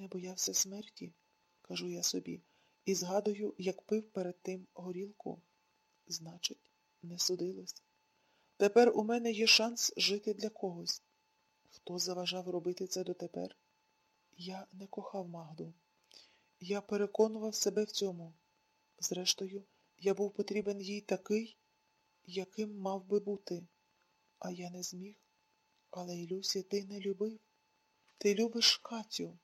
Не боявся смерті, кажу я собі, і згадую, як пив перед тим горілку. Значить, не судилось. Тепер у мене є шанс жити для когось. Хто заважав робити це дотепер? Я не кохав Магду. Я переконував себе в цьому. Зрештою, я був потрібен їй такий, яким мав би бути. А я не зміг. Але, Ілюсі, ти не любив. Ти любиш Катю,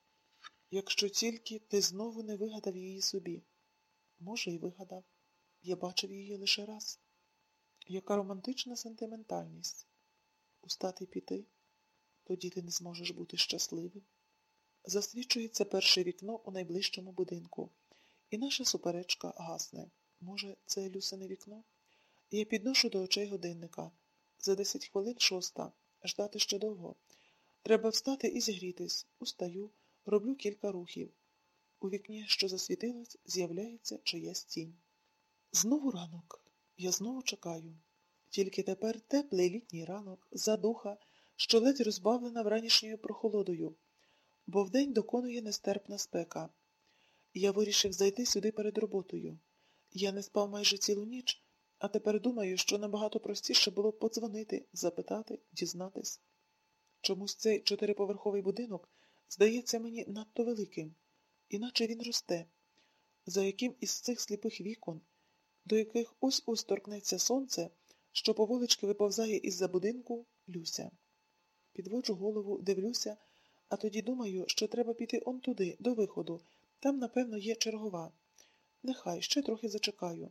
якщо тільки ти знову не вигадав її собі. Може, і вигадав. Я бачив її лише раз. Яка романтична сентиментальність. Устати піти, тоді ти не зможеш бути щасливим. Засвічується перше вікно у найближчому будинку, і наша суперечка гасне. Може, це Люсине вікно? Я підношу до очей годинника. За десять хвилин шоста. Ждати ще довго. Треба встати і зігрітись. Устаю, роблю кілька рухів. У вікні, що засвітилось, з'являється чиясь тінь. Знову ранок. Я знову чекаю. Тільки тепер теплий літній ранок, задуха, що ледь розбавлена вранішньою прохолодою, бо вдень доконує нестерпна спека. Я вирішив зайти сюди перед роботою. Я не спав майже цілу ніч, а тепер думаю, що набагато простіше було подзвонити, запитати, дізнатись. Чомусь цей чотириповерховий будинок здається мені надто великим, іначе він росте, за яким із цих сліпих вікон, до яких ось ось торкнеться сонце, що поволички виповзає із-за будинку Люся. Підводжу голову, дивлюся, а тоді думаю, що треба піти он туди, до виходу. Там, напевно, є чергова. Нехай ще трохи зачекаю.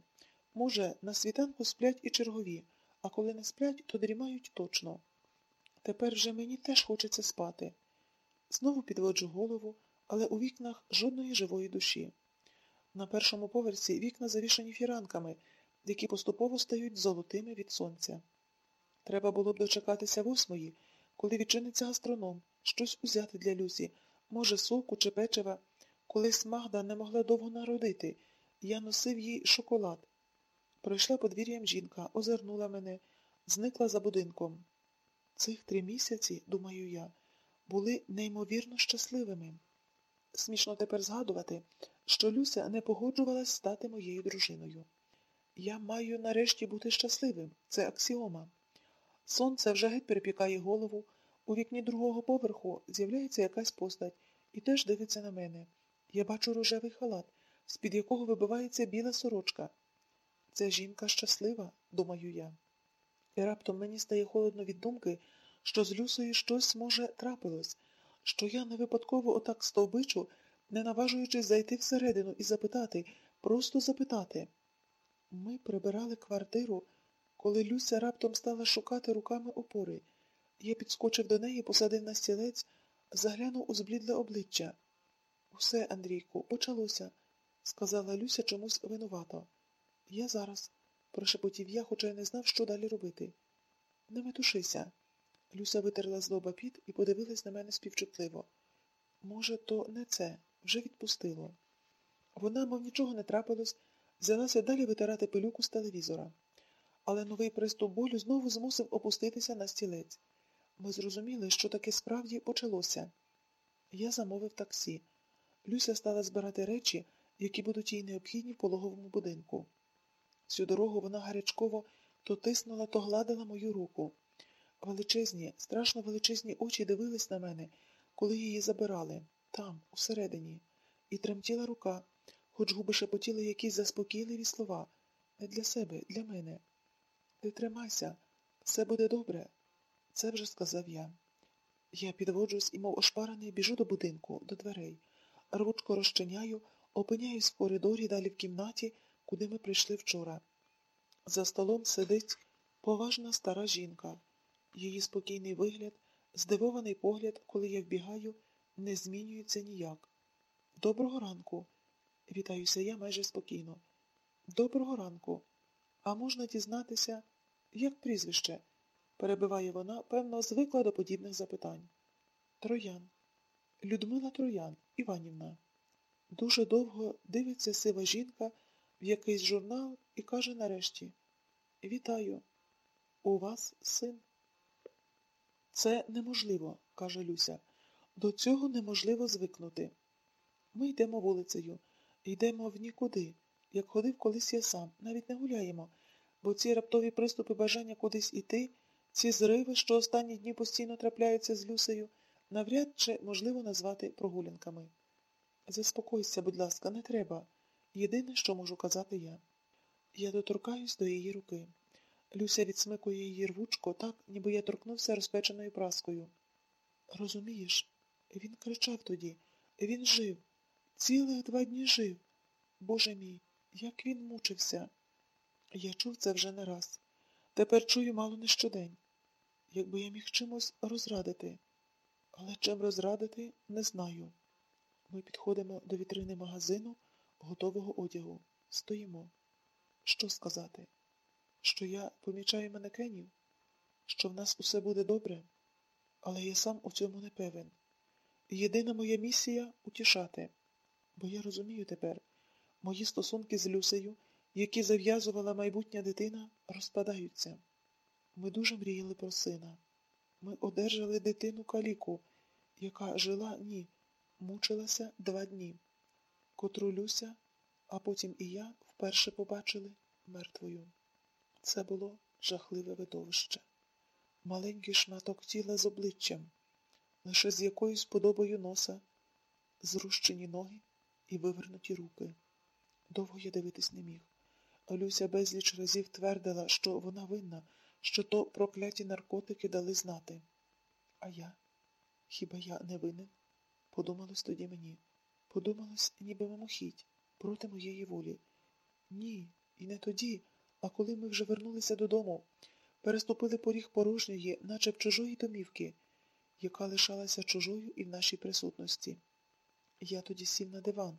Може, на світанку сплять і чергові, а коли не сплять, то дрімають точно. Тепер вже мені теж хочеться спати. Знову підводжу голову, але у вікнах жодної живої душі. На першому поверсі вікна завішані фіранками, які поступово стають золотими від сонця. Треба було б дочекатися восьмої, коли відчиниться гастроном, щось узяти для Люсі, може, соку чи печива. Колись Магда не могла довго народити, я носив їй шоколад. Пройшла подвір'ям жінка, озирнула мене, зникла за будинком. Цих три місяці, думаю я, були неймовірно щасливими. Смішно тепер згадувати, що Люся не погоджувалась стати моєю дружиною. Я маю нарешті бути щасливим, це аксіома. Сонце вже геть перепікає голову, у вікні другого поверху з'являється якась постать і теж дивиться на мене. Я бачу рожевий халат, з-під якого вибивається біла сорочка. Ця жінка щаслива, думаю я. І раптом мені стає холодно від думки, що з Люсою щось, може, трапилось, що я не випадково отак стовбичу, не наважуючись зайти всередину і запитати, просто запитати. Ми прибирали квартиру, коли Люся раптом стала шукати руками опори. Я підскочив до неї, посадив на стілець, заглянув у зблідле обличчя. Усе, Андрійку, почалося, сказала Люся чомусь винувато. Я зараз, прошепотів я, хоча й не знав, що далі робити. Не метушися. Люся витерла з лоба піт і подивилась на мене співчутливо. Може, то не це, вже відпустило. Вона, мов нічого не трапилось, взялася далі витирати пилюку з телевізора. Але новий приступ болю знову змусив опуститися на стілець. Ми зрозуміли, що таке справді почалося. Я замовив таксі. Люся стала збирати речі, які будуть їй необхідні в пологовому будинку. Всю дорогу вона гарячково то тиснула, то гладила мою руку. Величезні, страшно величезні очі дивились на мене, коли її забирали, там, усередині, і тремтіла рука, хоч губи шепотіли якісь заспокійливі слова. Не для себе, для мене. Ти тримайся, все буде добре. Це вже сказав я. Я підводжусь і, мов ошпарений, біжу до будинку, до дверей. Рвучко розчиняю, опиняюсь в коридорі далі в кімнаті, куди ми прийшли вчора. За столом сидить поважна стара жінка. Її спокійний вигляд, здивований погляд, коли я вбігаю, не змінюється ніяк. Доброго ранку. Вітаюся я майже спокійно. Доброго ранку. А можна дізнатися, як прізвище? перебиває вона, певно, звикла до подібних запитань. Троян. Людмила Троян, Іванівна. Дуже довго дивиться сива жінка в якийсь журнал і каже нарешті Вітаю. У вас син. Це неможливо, каже Люся. До цього неможливо звикнути. Ми йдемо вулицею, йдемо в нікуди, як ходив колись я сам, навіть не гуляємо, бо ці раптові приступи бажання кудись іти, ці зриви, що останні дні постійно трапляються з Люсею, навряд чи можливо назвати прогулянками. Заспокойся, будь ласка, не треба. Єдине, що можу казати я. Я доторкаюсь до її руки. Люся відсмикує її рвучко так, ніби я торкнувся розпеченою праскою. Розумієш, він кричав тоді, він жив, цілих два дні жив. Боже мій, як він мучився. Я чув це вже не раз. Тепер чую мало не щодень. Якби я міг чимось розрадити. Але чим розрадити, не знаю. Ми підходимо до вітрини магазину готового одягу. Стоїмо. Що сказати? Що я помічаю манекенів? Що в нас усе буде добре? Але я сам у цьому не певен. Єдина моя місія утішати. Бо я розумію тепер, мої стосунки з Люсею, які зав'язувала майбутня дитина, розпадаються. Ми дуже мріяли про сина. Ми одержали дитину каліку, яка жила ні, мучилася два дні, котру Люся, а потім і я вперше побачили мертвою. Це було жахливе видовище. Маленький шматок тіла з обличчям, лише з якоюсь подобою носа, зрущені ноги і вивернуті руки. Довго я дивитись не міг. Люся безліч разів твердила, що вона винна, що то прокляті наркотики дали знати. А я? Хіба я не винен? Подумалось тоді мені. Подумалось, ніби мимохідь, проти моєї волі. Ні, і не тоді, а коли ми вже вернулися додому, переступили поріг порожньої, наче б чужої домівки, яка лишалася чужою і в нашій присутності. Я тоді сів на диван.